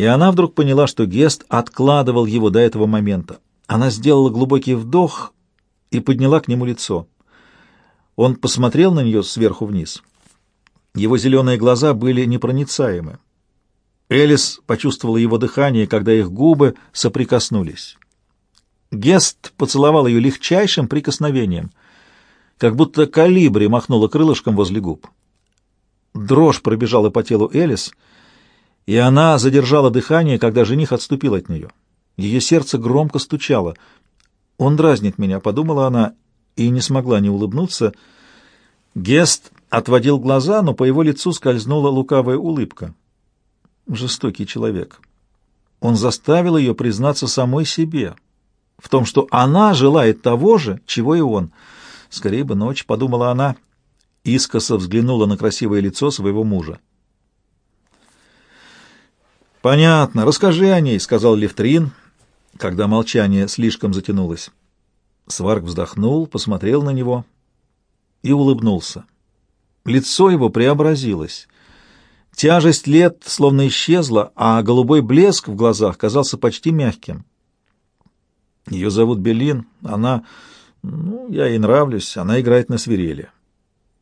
И она вдруг поняла, что Гест откладывал его до этого момента. Она сделала глубокий вдох и подняла к нему лицо. Он посмотрел на нее сверху вниз. Его зеленые глаза были непроницаемы. Элис почувствовала его дыхание, когда их губы соприкоснулись. Гест поцеловал ее легчайшим прикосновением, как будто калибри махнула крылышком возле губ. Дрожь пробежала по телу Элис, и она задержала дыхание, когда жених отступил от нее. Ее сердце громко стучало. «Он дразнит меня», — подумала она, и не смогла не улыбнуться. Гест отводил глаза, но по его лицу скользнула лукавая улыбка. Жестокий человек. Он заставил ее признаться самой себе в том, что она желает того же, чего и он. Скорее бы ночь, подумала она, искоса взглянула на красивое лицо своего мужа. «Понятно, расскажи о ней», — сказал Левтрин, когда молчание слишком затянулось. Сварк вздохнул, посмотрел на него и улыбнулся. Лицо его преобразилось. Тяжесть лет словно исчезла, а голубой блеск в глазах казался почти мягким. Ее зовут Белин, она... Ну, я ей нравлюсь, она играет на свирели.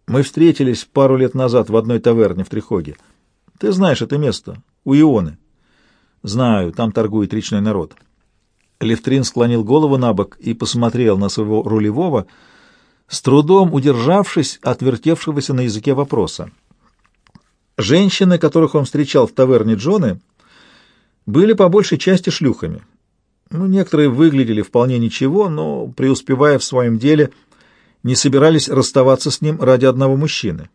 Мы встретились пару лет назад в одной таверне в Трихоге. Ты знаешь это место, у Ионы. Знаю, там торгует речной народ. Левтрин склонил голову на бок и посмотрел на своего рулевого, с трудом удержавшись от вертевшегося на языке вопроса. Женщины, которых он встречал в таверне Джоны, были по большей части шлюхами. Ну, некоторые выглядели вполне ничего, но, преуспевая в своем деле, не собирались расставаться с ним ради одного мужчины.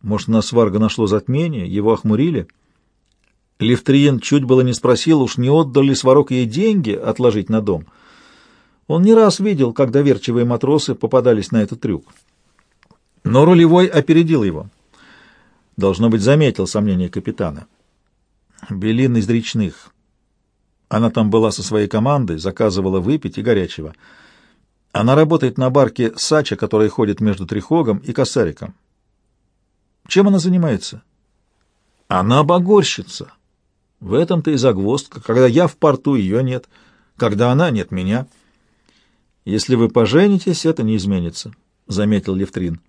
Может, на сварга нашло затмение, его охмурили? Левтриен чуть было не спросил, уж не отдал ли сварок ей деньги отложить на дом. Он не раз видел, как доверчивые матросы попадались на этот трюк. Но рулевой опередил его. Должно быть, заметил сомнение капитана. Белин из речных. Она там была со своей командой, заказывала выпить и горячего. Она работает на барке Сача, которая ходит между Трихогом и Косариком. Чем она занимается? Она багорщица. В этом-то и загвоздка. Когда я в порту, ее нет. Когда она, нет меня. Если вы поженитесь, это не изменится, — заметил Левтрин.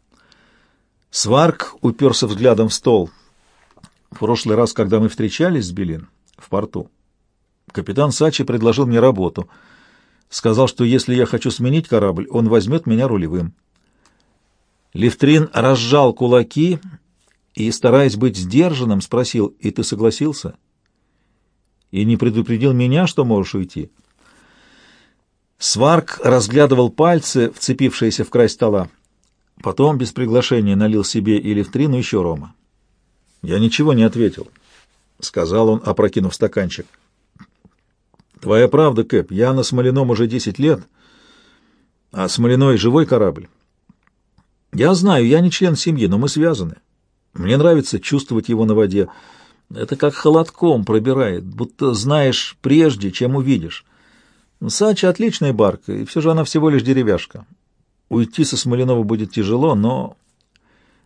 Сварк уперся взглядом в стол. В прошлый раз, когда мы встречались с Белин в порту, Капитан Сачи предложил мне работу. Сказал, что если я хочу сменить корабль, он возьмет меня рулевым. Левтрин разжал кулаки и, стараясь быть сдержанным, спросил, «И ты согласился?» «И не предупредил меня, что можешь уйти?» Сварк разглядывал пальцы, вцепившиеся в край стола. Потом, без приглашения, налил себе и Левтрину еще рома. «Я ничего не ответил», — сказал он, опрокинув стаканчик. Твоя правда, Кэп, я на Смолином уже десять лет, а Смолиной — живой корабль. Я знаю, я не член семьи, но мы связаны. Мне нравится чувствовать его на воде. Это как холодком пробирает, будто знаешь прежде, чем увидишь. Сача — отличная барка, и все же она всего лишь деревяшка. Уйти со Смоленова будет тяжело, но...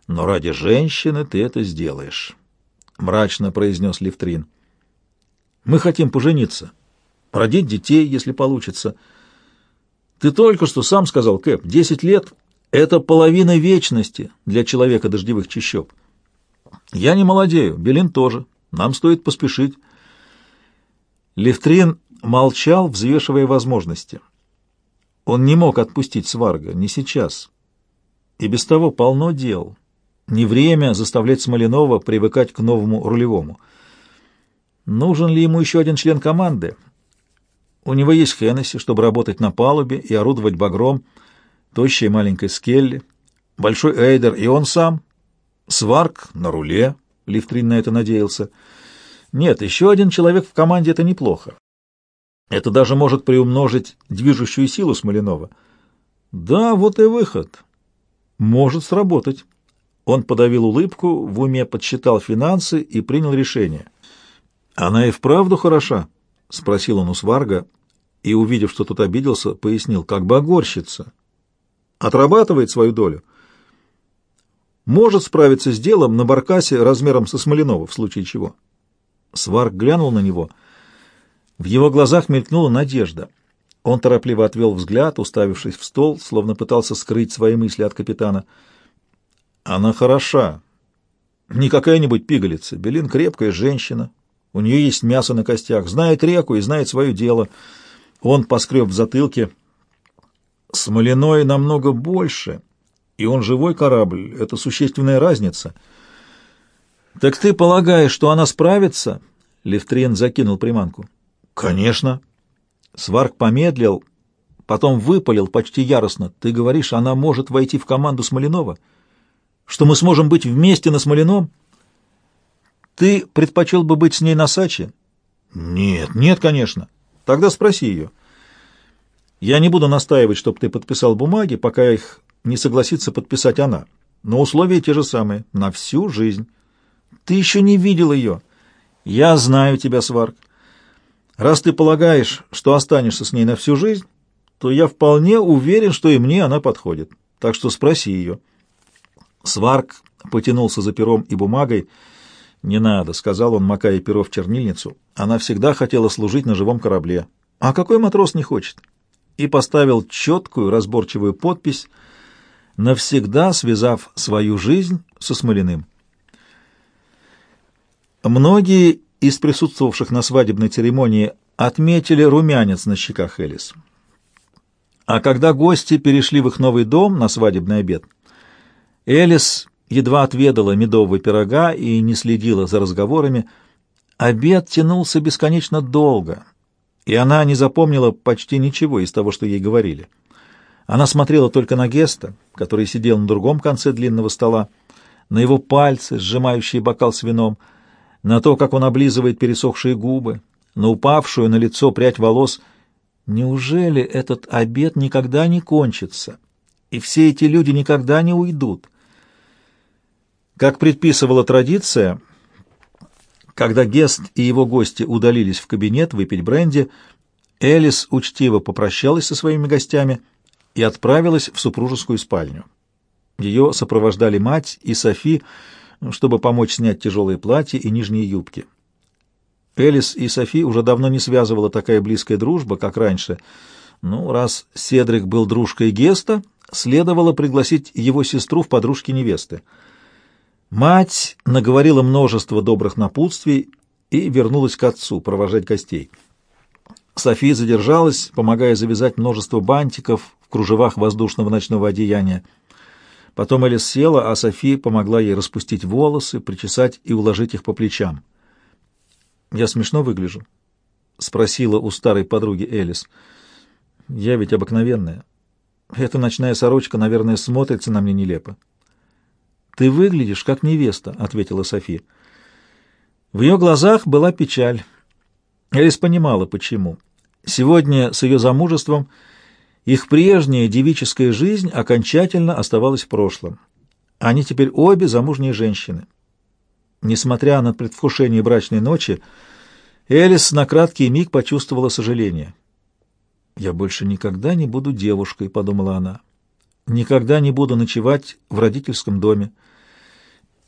Но ради женщины ты это сделаешь, — мрачно произнес Левтрин. Мы хотим пожениться родить детей, если получится. Ты только что сам сказал, Кэп, десять лет — это половина вечности для человека дождевых чащоб. Я не молодею, Белин тоже. Нам стоит поспешить. Левтрин молчал, взвешивая возможности. Он не мог отпустить Сварга, не сейчас. И без того полно дел. Не время заставлять Смоленова привыкать к новому рулевому. Нужен ли ему еще один член команды? У него есть Хеннесси, чтобы работать на палубе и орудовать багром, тощая маленькая Скелли, большой Эйдер и он сам, Сварк на руле, Лифтрин на это надеялся. Нет, еще один человек в команде — это неплохо. Это даже может приумножить движущую силу Смоленова. Да, вот и выход. Может сработать. Он подавил улыбку, в уме подсчитал финансы и принял решение. Она и вправду хороша, — спросил он у Сварга, и, увидев, что тот обиделся, пояснил, как бы огорщица. Отрабатывает свою долю. Может справиться с делом на баркасе размером со Смоленова, в случае чего. Сварк глянул на него. В его глазах мелькнула надежда. Он торопливо отвел взгляд, уставившись в стол, словно пытался скрыть свои мысли от капитана. «Она хороша. Не какая-нибудь пигалица. Белин крепкая женщина. У нее есть мясо на костях. Знает реку и знает свое дело». Он поскреб в затылке. «Смоляной намного больше, и он живой корабль. Это существенная разница». «Так ты полагаешь, что она справится?» Левтрин закинул приманку. «Конечно». Сварк помедлил, потом выпалил почти яростно. «Ты говоришь, она может войти в команду Смоленова? Что мы сможем быть вместе на Смоленом? Ты предпочел бы быть с ней на Саче?» «Нет, нет, конечно. Тогда спроси ее». «Я не буду настаивать, чтобы ты подписал бумаги, пока их не согласится подписать она. Но условия те же самые, на всю жизнь». Ты еще не видел ее. Я знаю тебя, Сварк. Раз ты полагаешь, что останешься с ней на всю жизнь, то я вполне уверен, что и мне она подходит. Так что спроси ее. Сварк потянулся за пером и бумагой. «Не надо», — сказал он, макая перо в чернильницу. «Она всегда хотела служить на живом корабле. А какой матрос не хочет?» И поставил четкую, разборчивую подпись, навсегда связав свою жизнь со Смолиным. Многие из присутствовавших на свадебной церемонии отметили румянец на щеках Элис. А когда гости перешли в их новый дом на свадебный обед, Элис едва отведала медового пирога и не следила за разговорами. Обед тянулся бесконечно долго, и она не запомнила почти ничего из того, что ей говорили. Она смотрела только на Геста, который сидел на другом конце длинного стола, на его пальцы, сжимающие бокал с вином, на то, как он облизывает пересохшие губы, на упавшую на лицо прядь волос. Неужели этот обед никогда не кончится, и все эти люди никогда не уйдут? Как предписывала традиция, когда Гест и его гости удалились в кабинет выпить бренди, Элис учтиво попрощалась со своими гостями и отправилась в супружескую спальню. Ее сопровождали мать и Софи, чтобы помочь снять тяжелые платья и нижние юбки. Элис и Софи уже давно не связывала такая близкая дружба, как раньше. Ну, раз Седрик был дружкой Геста, следовало пригласить его сестру в подружки невесты. Мать наговорила множество добрых напутствий и вернулась к отцу провожать гостей. Софи задержалась, помогая завязать множество бантиков в кружевах воздушного ночного одеяния. Потом Элис села, а Софи помогла ей распустить волосы, причесать и уложить их по плечам. «Я смешно выгляжу?» — спросила у старой подруги Элис. «Я ведь обыкновенная. Эта ночная сорочка, наверное, смотрится на мне нелепо». «Ты выглядишь как невеста», — ответила Софи. В ее глазах была печаль. Элис понимала, почему. Сегодня с ее замужеством — их прежняя девическая жизнь окончательно оставалась в прошлом. Они теперь обе замужние женщины. Несмотря на предвкушение брачной ночи, Элис на краткий миг почувствовала сожаление. «Я больше никогда не буду девушкой», — подумала она. «Никогда не буду ночевать в родительском доме».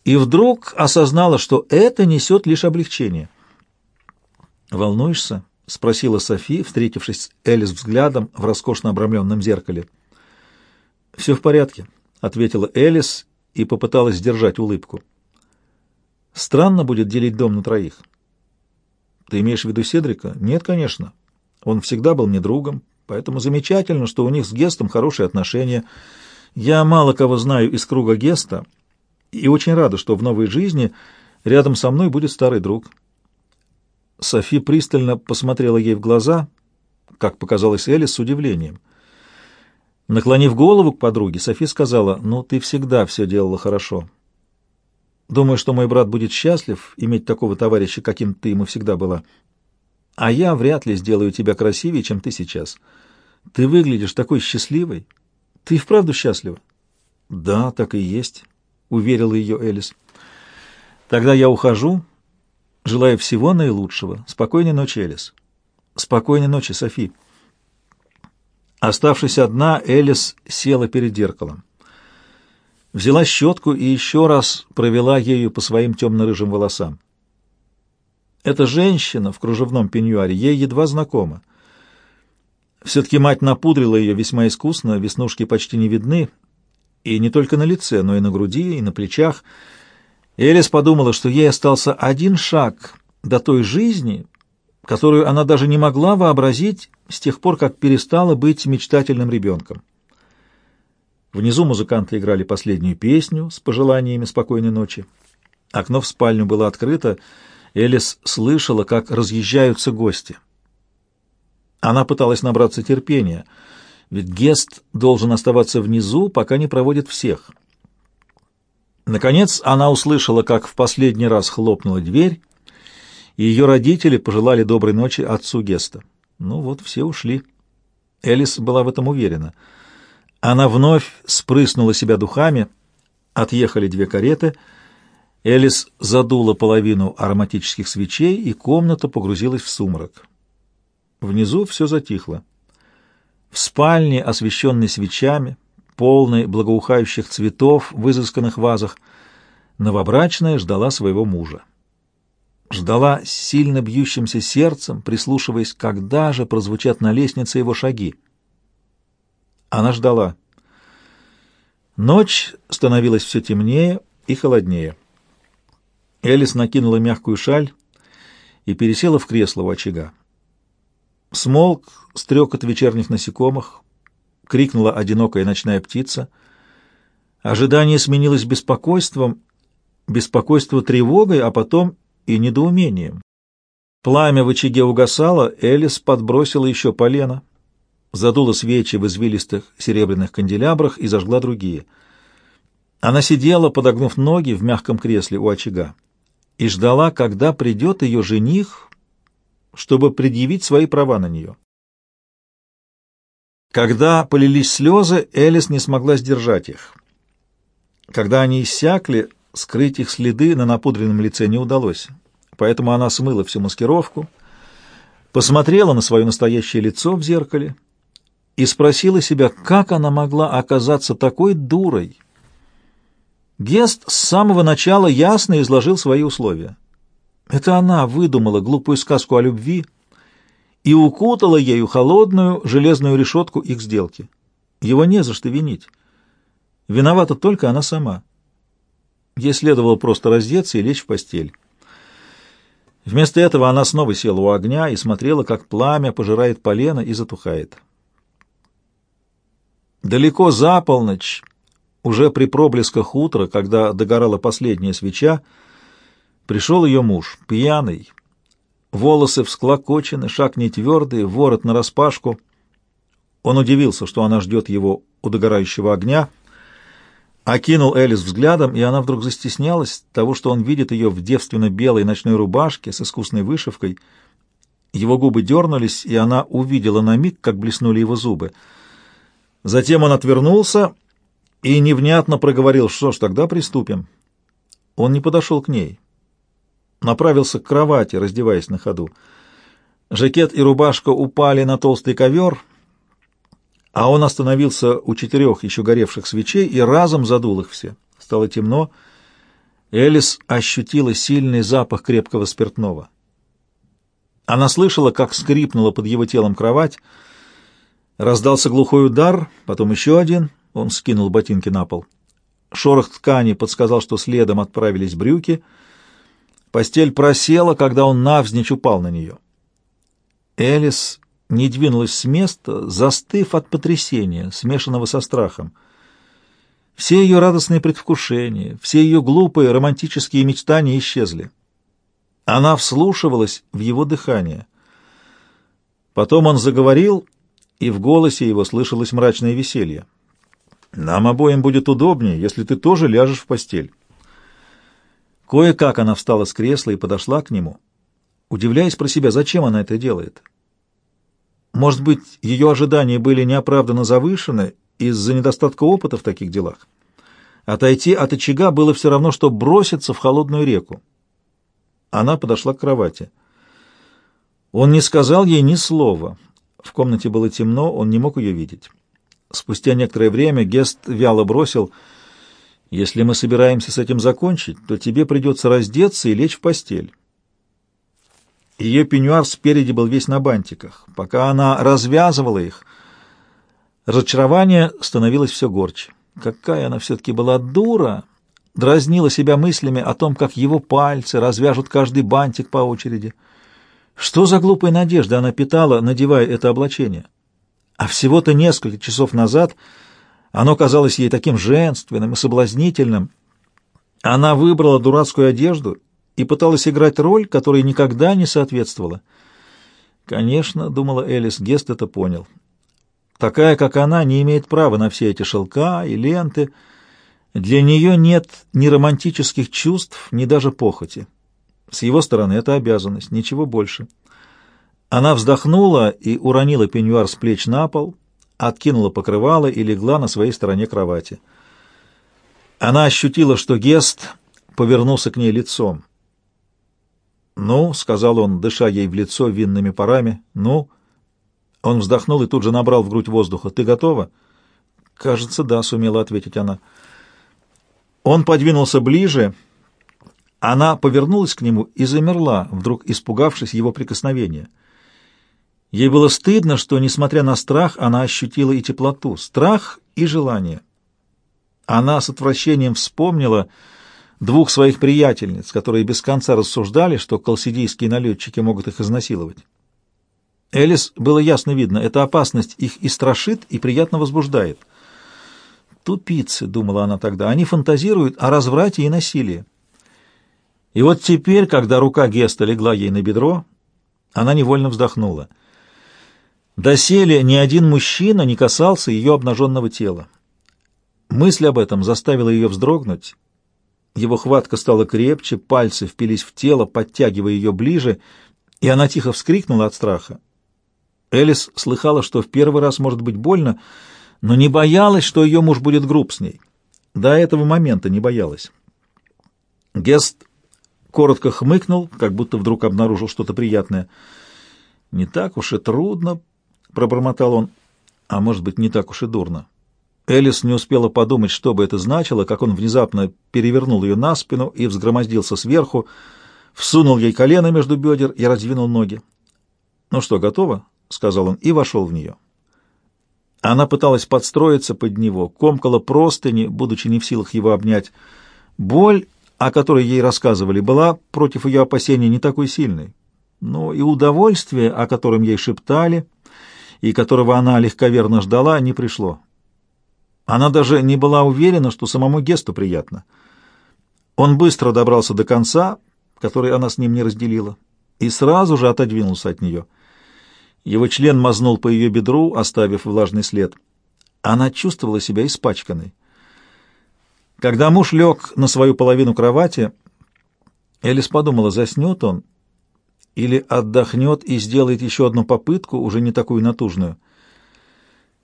И вдруг осознала, что это несет лишь облегчение. «Волнуешься?» — спросила Софи, встретившись с Элис взглядом в роскошно обрамленном зеркале. «Все в порядке», — ответила Элис и попыталась сдержать улыбку. «Странно будет делить дом на троих». «Ты имеешь в виду Седрика?» «Нет, конечно. Он всегда был мне другом, поэтому замечательно, что у них с Гестом хорошие отношения. Я мало кого знаю из круга Геста и очень рада, что в новой жизни рядом со мной будет старый друг». Софи пристально посмотрела ей в глаза, как показалось Элис, с удивлением. Наклонив голову к подруге, Софи сказала, «Ну, ты всегда все делала хорошо. Думаю, что мой брат будет счастлив иметь такого товарища, каким ты ему всегда была. А я вряд ли сделаю тебя красивее, чем ты сейчас. Ты выглядишь такой счастливой. Ты вправду счастлива?» «Да, так и есть», — уверила ее Элис. «Тогда я ухожу». Желаю всего наилучшего. Спокойной ночи, Элис. Спокойной ночи, Софи. Оставшись одна, Элис села перед зеркалом. Взяла щетку и еще раз провела ею по своим темно-рыжим волосам. Эта женщина в кружевном пеньюаре ей едва знакома. Все-таки мать напудрила ее весьма искусно, веснушки почти не видны, и не только на лице, но и на груди, и на плечах. Элис подумала, что ей остался один шаг до той жизни, которую она даже не могла вообразить с тех пор, как перестала быть мечтательным ребенком. Внизу музыканты играли последнюю песню с пожеланиями спокойной ночи. Окно в спальню было открыто, Элис слышала, как разъезжаются гости. Она пыталась набраться терпения, ведь Гест должен оставаться внизу, пока не проводит всех. Наконец она услышала, как в последний раз хлопнула дверь, и ее родители пожелали доброй ночи отцу Геста. Ну вот, все ушли. Элис была в этом уверена. Она вновь спрыснула себя духами, отъехали две кареты — Элис задула половину ароматических свечей, и комната погрузилась в сумрак. Внизу все затихло. В спальне, освещенной свечами, полной благоухающих цветов в изысканных вазах, новобрачная ждала своего мужа. Ждала с сильно бьющимся сердцем, прислушиваясь, когда же прозвучат на лестнице его шаги. Она ждала. Ночь становилась все темнее и холоднее. Элис накинула мягкую шаль и пересела в кресло у очага. Смолк стрекот вечерних насекомых, крикнула одинокая ночная птица. Ожидание сменилось беспокойством, беспокойство тревогой, а потом и недоумением. Пламя в очаге угасало, Элис подбросила еще полено, задула свечи в извилистых серебряных канделябрах и зажгла другие. Она сидела, подогнув ноги в мягком кресле у очага и ждала, когда придет ее жених, чтобы предъявить свои права на нее. Когда полились слезы, Элис не смогла сдержать их. Когда они иссякли, скрыть их следы на напудренном лице не удалось, поэтому она смыла всю маскировку, посмотрела на свое настоящее лицо в зеркале и спросила себя, как она могла оказаться такой дурой, Гест с самого начала ясно изложил свои условия. Это она выдумала глупую сказку о любви и укутала ею холодную железную решетку их сделки. Его не за что винить. Виновата только она сама. Ей следовало просто раздеться и лечь в постель. Вместо этого она снова села у огня и смотрела, как пламя пожирает полено и затухает. Далеко за полночь уже при проблесках утра, когда догорала последняя свеча, пришел ее муж, пьяный, волосы всклокочены, шаг не твердый, ворот нараспашку. Он удивился, что она ждет его у догорающего огня, окинул Элис взглядом, и она вдруг застеснялась того, что он видит ее в девственно-белой ночной рубашке с искусной вышивкой. Его губы дернулись, и она увидела на миг, как блеснули его зубы. Затем он отвернулся и невнятно проговорил, что ж, тогда приступим. Он не подошел к ней. Направился к кровати, раздеваясь на ходу. Жакет и рубашка упали на толстый ковер, а он остановился у четырех еще горевших свечей и разом задул их все. Стало темно. Элис ощутила сильный запах крепкого спиртного. Она слышала, как скрипнула под его телом кровать. Раздался глухой удар, потом еще один — он скинул ботинки на пол. Шорох ткани подсказал, что следом отправились брюки. Постель просела, когда он навзничь упал на нее. Элис не двинулась с места, застыв от потрясения, смешанного со страхом. Все ее радостные предвкушения, все ее глупые романтические мечтания исчезли. Она вслушивалась в его дыхание. Потом он заговорил, и в голосе его слышалось мрачное веселье. Нам обоим будет удобнее, если ты тоже ляжешь в постель. Кое-как она встала с кресла и подошла к нему, удивляясь про себя, зачем она это делает. Может быть, ее ожидания были неоправданно завышены из-за недостатка опыта в таких делах. Отойти от очага было все равно, что броситься в холодную реку. Она подошла к кровати. Он не сказал ей ни слова. В комнате было темно, он не мог ее видеть. Спустя некоторое время Гест вяло бросил, «Если мы собираемся с этим закончить, то тебе придется раздеться и лечь в постель». Ее пеньюар спереди был весь на бантиках. Пока она развязывала их, разочарование становилось все горче. Какая она все-таки была дура! Дразнила себя мыслями о том, как его пальцы развяжут каждый бантик по очереди. Что за глупая надежда она питала, надевая это облачение? А всего-то несколько часов назад оно казалось ей таким женственным и соблазнительным. Она выбрала дурацкую одежду и пыталась играть роль, которой никогда не соответствовала. Конечно, думала Элис, Гест это понял. Такая, как она, не имеет права на все эти шелка и ленты. Для нее нет ни романтических чувств, ни даже похоти. С его стороны это обязанность, ничего больше. Она вздохнула и уронила пеньюар с плеч на пол, откинула покрывало и легла на своей стороне кровати. Она ощутила, что Гест повернулся к ней лицом. «Ну», — сказал он, дыша ей в лицо винными парами, — «ну». Он вздохнул и тут же набрал в грудь воздуха. «Ты готова?» «Кажется, да», — сумела ответить она. Он подвинулся ближе, — она повернулась к нему и замерла, вдруг испугавшись его прикосновения. Ей было стыдно, что, несмотря на страх, она ощутила и теплоту, страх и желание. Она с отвращением вспомнила двух своих приятельниц, которые без конца рассуждали, что колсидийские налетчики могут их изнасиловать. Элис было ясно видно, эта опасность их и страшит, и приятно возбуждает. «Тупицы», — думала она тогда, — «они фантазируют о разврате и насилии. И вот теперь, когда рука Геста легла ей на бедро, она невольно вздохнула. Доселе ни один мужчина не касался ее обнаженного тела. Мысль об этом заставила ее вздрогнуть. Его хватка стала крепче, пальцы впились в тело, подтягивая ее ближе, и она тихо вскрикнула от страха. Элис слыхала, что в первый раз может быть больно, но не боялась, что ее муж будет груб с ней. До этого момента не боялась. Гест коротко хмыкнул, как будто вдруг обнаружил что-то приятное. «Не так уж и трудно», — пробормотал он, — «а может быть, не так уж и дурно». Элис не успела подумать, что бы это значило, как он внезапно перевернул ее на спину и взгромоздился сверху, всунул ей колено между бедер и раздвинул ноги. «Ну что, готово?» — сказал он и вошел в нее. Она пыталась подстроиться под него, комкала простыни, будучи не в силах его обнять. Боль о которой ей рассказывали, была против ее опасений не такой сильной. Но и удовольствие, о котором ей шептали, и которого она легковерно ждала, не пришло. Она даже не была уверена, что самому Гесту приятно. Он быстро добрался до конца, который она с ним не разделила, и сразу же отодвинулся от нее. Его член мазнул по ее бедру, оставив влажный след. Она чувствовала себя испачканной. Когда муж лег на свою половину кровати, Элис подумала, заснет он или отдохнет и сделает еще одну попытку, уже не такую натужную.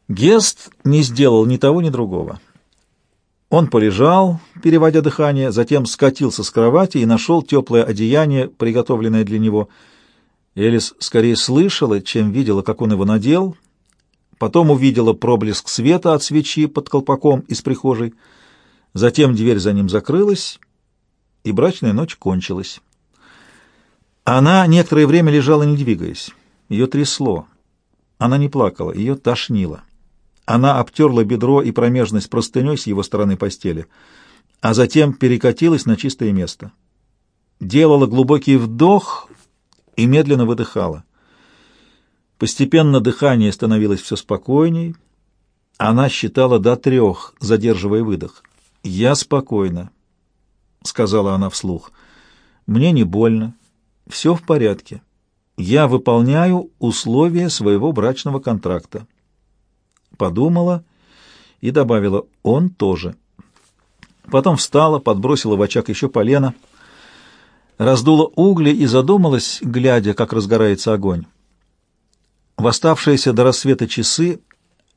Гест не сделал ни того, ни другого. Он полежал, переводя дыхание, затем скатился с кровати и нашел теплое одеяние, приготовленное для него. Элис скорее слышала, чем видела, как он его надел. Потом увидела проблеск света от свечи под колпаком из прихожей — Затем дверь за ним закрылась, и брачная ночь кончилась. Она некоторое время лежала, не двигаясь. Ее трясло. Она не плакала, ее тошнило. Она обтерла бедро и промежность простыней с его стороны постели, а затем перекатилась на чистое место. Делала глубокий вдох и медленно выдыхала. Постепенно дыхание становилось все спокойней. Она считала до трех, задерживая выдох. «Я спокойна», — сказала она вслух. «Мне не больно. Все в порядке. Я выполняю условия своего брачного контракта». Подумала и добавила «он тоже». Потом встала, подбросила в очаг еще полено, раздула угли и задумалась, глядя, как разгорается огонь. В оставшиеся до рассвета часы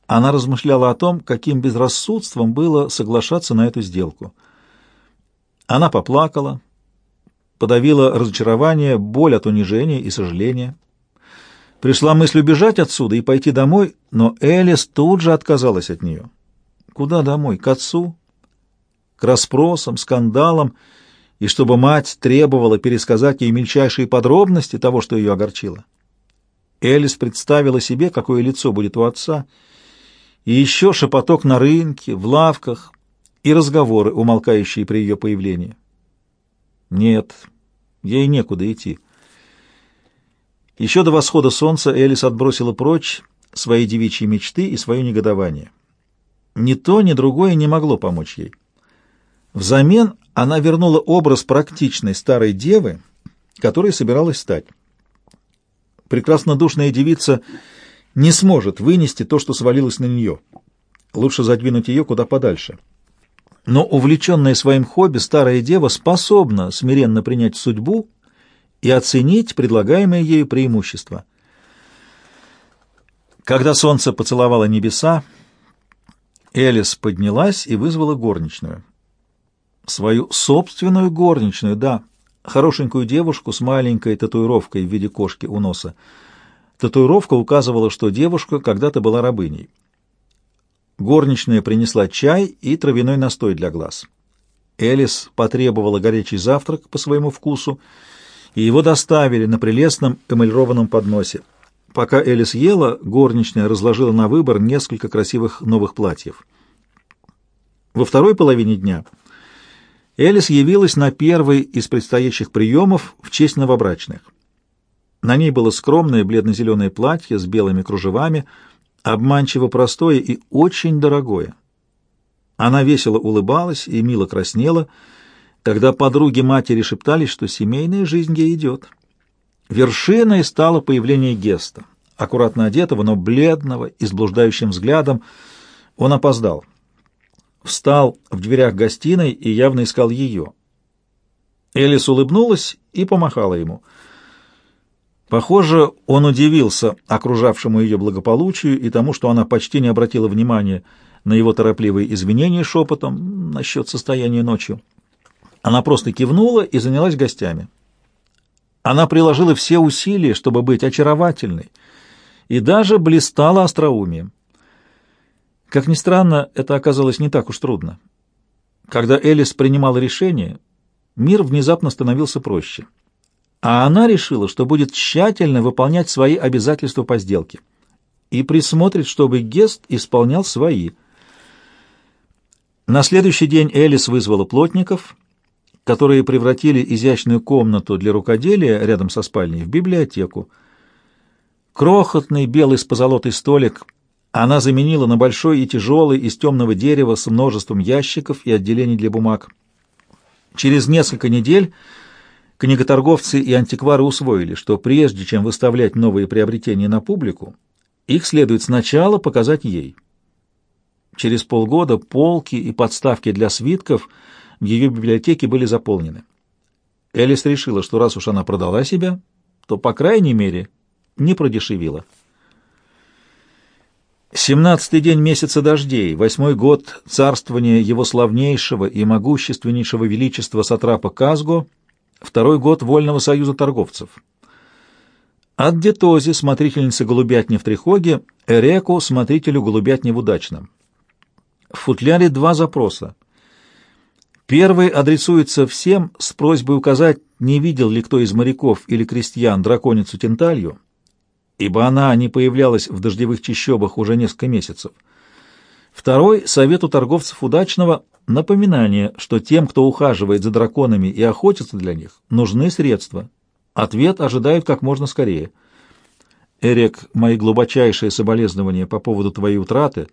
она размышляла о том, каким безрассудством было соглашаться на эту сделку. Она поплакала, подавила разочарование, боль от унижения и сожаления. Пришла мысль убежать отсюда и пойти домой, но Элис тут же отказалась от нее. Куда домой? К отцу? К расспросам, скандалам и чтобы мать требовала пересказать ей мельчайшие подробности того, что ее огорчило. Элис представила себе, какое лицо будет у отца, и еще шепоток на рынке, в лавках и разговоры, умолкающие при ее появлении. Нет, ей некуда идти. Еще до восхода солнца Элис отбросила прочь свои девичьи мечты и свое негодование. Ни то, ни другое не могло помочь ей. Взамен она вернула образ практичной старой девы, которой собиралась стать. Прекраснодушная девица не сможет вынести то, что свалилось на нее. Лучше задвинуть ее куда подальше. Но увлеченная своим хобби старая дева способна смиренно принять судьбу и оценить предлагаемые ею преимущества. Когда солнце поцеловало небеса, Элис поднялась и вызвала горничную. Свою собственную горничную, да, хорошенькую девушку с маленькой татуировкой в виде кошки у носа. Татуировка указывала, что девушка когда-то была рабыней. Горничная принесла чай и травяной настой для глаз. Элис потребовала горячий завтрак по своему вкусу, и его доставили на прелестном эмалированном подносе. Пока Элис ела, горничная разложила на выбор несколько красивых новых платьев. Во второй половине дня Элис явилась на первый из предстоящих приемов в честь новобрачных. На ней было скромное бледно-зеленое платье с белыми кружевами, обманчиво простое и очень дорогое. Она весело улыбалась и мило краснела, когда подруги матери шептались, что семейная жизнь ей идет. Вершиной стало появление Геста, аккуратно одетого, но бледного и с блуждающим взглядом. Он опоздал. Встал в дверях гостиной и явно искал ее. Элис улыбнулась и помахала ему — Похоже, он удивился окружавшему ее благополучию и тому, что она почти не обратила внимания на его торопливые извинения шепотом насчет состояния ночью. Она просто кивнула и занялась гостями. Она приложила все усилия, чтобы быть очаровательной, и даже блистала остроумием. Как ни странно, это оказалось не так уж трудно. Когда Элис принимала решение, мир внезапно становился проще а она решила, что будет тщательно выполнять свои обязательства по сделке и присмотрит, чтобы Гест исполнял свои. На следующий день Элис вызвала плотников, которые превратили изящную комнату для рукоделия рядом со спальней в библиотеку. Крохотный белый с позолотой столик она заменила на большой и тяжелый из темного дерева с множеством ящиков и отделений для бумаг. Через несколько недель Книготорговцы и антиквары усвоили, что прежде чем выставлять новые приобретения на публику, их следует сначала показать ей. Через полгода полки и подставки для свитков в ее библиотеке были заполнены. Элис решила, что раз уж она продала себя, то, по крайней мере, не продешевила. Семнадцатый день месяца дождей, восьмой год царствования его славнейшего и могущественнейшего величества Сатрапа Казго — второй год Вольного союза торговцев. От Детози, смотрительницы голубятни в Трихоге, Эреку, смотрителю голубятни в Удачном. В футляре два запроса. Первый адресуется всем с просьбой указать, не видел ли кто из моряков или крестьян драконицу Тенталью, ибо она не появлялась в дождевых чащобах уже несколько месяцев. Второй — совету торговцев удачного Напоминание, что тем, кто ухаживает за драконами и охотится для них, нужны средства. Ответ ожидают как можно скорее. Эрик, мои глубочайшие соболезнования по поводу твоей утраты.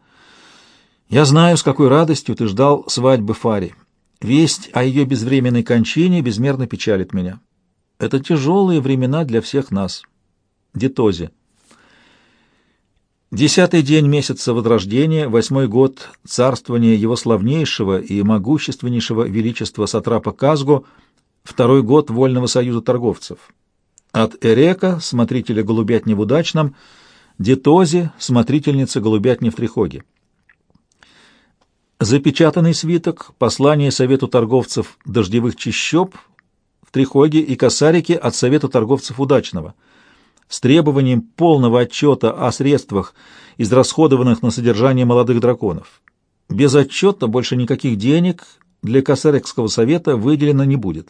Я знаю, с какой радостью ты ждал свадьбы Фари. Весть о ее безвременной кончине безмерно печалит меня. Это тяжелые времена для всех нас. Детози. Десятый день месяца Возрождения, восьмой год царствования его славнейшего и могущественнейшего величества Сатрапа Казго, второй год Вольного союза торговцев. От Эрека, смотрителя голубятни в Удачном, Детози, смотрительница голубятни в Трихоге. Запечатанный свиток, послание Совету торговцев дождевых чащоб в Трихоге и косарики от Совета торговцев Удачного – с требованием полного отчета о средствах, израсходованных на содержание молодых драконов. Без отчета больше никаких денег для Косарекского совета выделено не будет.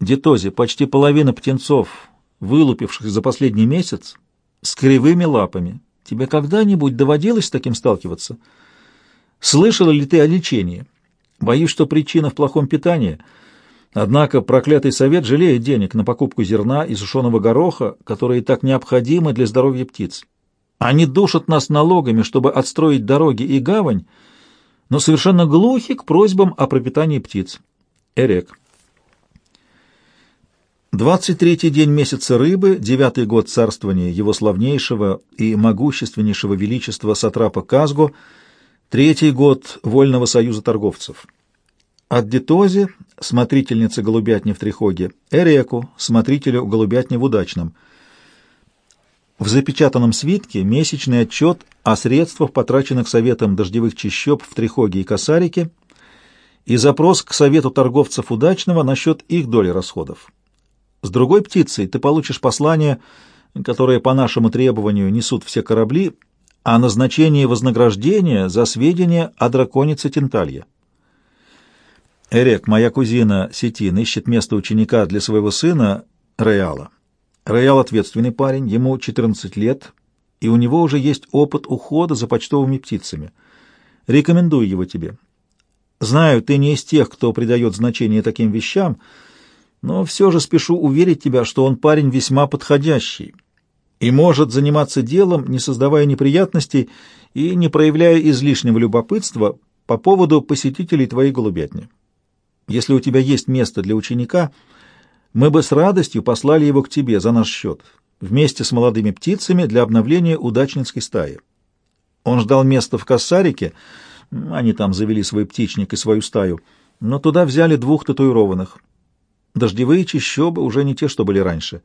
Детозе почти половина птенцов, вылупивших за последний месяц, с кривыми лапами. Тебе когда-нибудь доводилось с таким сталкиваться? Слышала ли ты о лечении? Боюсь, что причина в плохом питании. Однако проклятый совет жалеет денег на покупку зерна и сушеного гороха, которые так необходимы для здоровья птиц. Они душат нас налогами, чтобы отстроить дороги и гавань, но совершенно глухи к просьбам о пропитании птиц. Эрек. Двадцать третий день месяца рыбы, девятый год царствования его славнейшего и могущественнейшего величества Сатрапа Казго, третий год Вольного союза торговцев. От Детози, смотрительницы голубятни в Трихоге, Эреку, смотрителю голубятни в Удачном. В запечатанном свитке месячный отчет о средствах, потраченных Советом дождевых чащоб в Трихоге и Косарике, и запрос к Совету торговцев Удачного насчет их доли расходов. С другой птицей ты получишь послание, которое по нашему требованию несут все корабли, о назначении вознаграждения за сведения о драконице Тенталья. Эрек, моя кузина Сетин, ищет место ученика для своего сына Реала. Реал ответственный парень, ему 14 лет, и у него уже есть опыт ухода за почтовыми птицами. Рекомендую его тебе. Знаю, ты не из тех, кто придает значение таким вещам, — но все же спешу уверить тебя, что он парень весьма подходящий и может заниматься делом, не создавая неприятностей и не проявляя излишнего любопытства по поводу посетителей твоей голубятни. Если у тебя есть место для ученика, мы бы с радостью послали его к тебе за наш счет, вместе с молодыми птицами для обновления удачницкой стаи. Он ждал места в Кассарике, они там завели свой птичник и свою стаю, но туда взяли двух татуированных — Дождевые чащобы уже не те, что были раньше.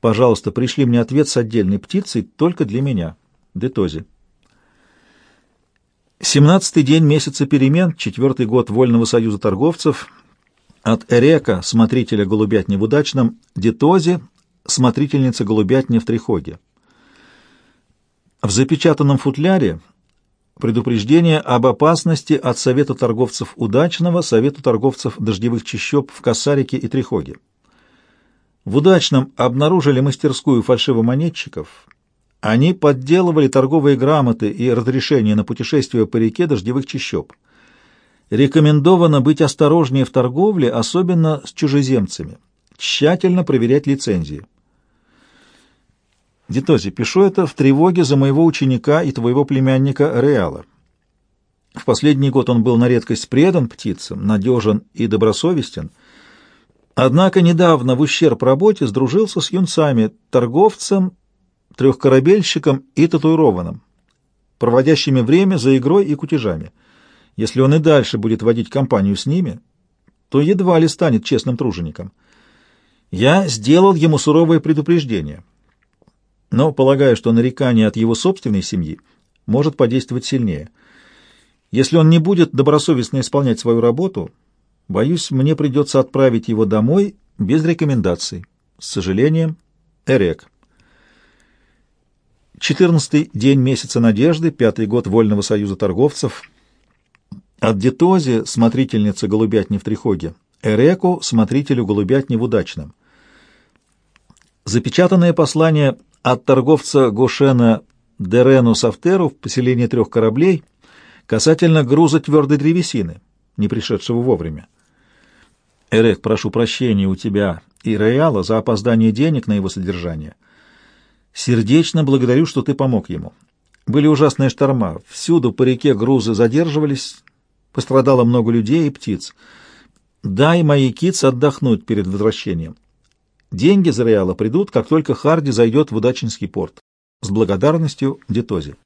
Пожалуйста, пришли мне ответ с отдельной птицей только для меня. Детози. Семнадцатый день месяца перемен, четвертый год Вольного союза торговцев. От Эрека, смотрителя голубятни в Удачном, Детози, смотрительница голубятни в Трихоге. В запечатанном футляре Предупреждение об опасности от Совета торговцев Удачного, Совету торговцев Дождевых Чащоб в Косарике и Трихоге. В Удачном обнаружили мастерскую фальшивомонетчиков. Они подделывали торговые грамоты и разрешения на путешествие по реке Дождевых Чащоб. Рекомендовано быть осторожнее в торговле, особенно с чужеземцами. Тщательно проверять лицензии. Дитози, пишу это в тревоге за моего ученика и твоего племянника Реала. В последний год он был на редкость предан птицам, надежен и добросовестен, однако недавно в ущерб работе сдружился с юнцами, торговцем, трехкорабельщиком и татуированным, проводящими время за игрой и кутежами. Если он и дальше будет водить компанию с ними, то едва ли станет честным тружеником. Я сделал ему суровое предупреждение — но полагаю, что нарекание от его собственной семьи может подействовать сильнее. Если он не будет добросовестно исполнять свою работу, боюсь, мне придется отправить его домой без рекомендаций. С сожалением, Эрек. Четырнадцатый день месяца надежды, пятый год Вольного союза торговцев. От Детози, смотрительницы голубятни в Трихоге, Эреку, смотрителю голубятни в Удачном. Запечатанное послание от торговца Гошена Дерену Сафтеру в поселении трех кораблей касательно груза твердой древесины, не пришедшего вовремя. Эрек, прошу прощения у тебя и Реала за опоздание денег на его содержание. Сердечно благодарю, что ты помог ему. Были ужасные шторма, всюду по реке грузы задерживались, пострадало много людей и птиц. Дай моей киц отдохнуть перед возвращением. Деньги за Реала придут, как только Харди зайдет в удачинский порт. С благодарностью, Детози.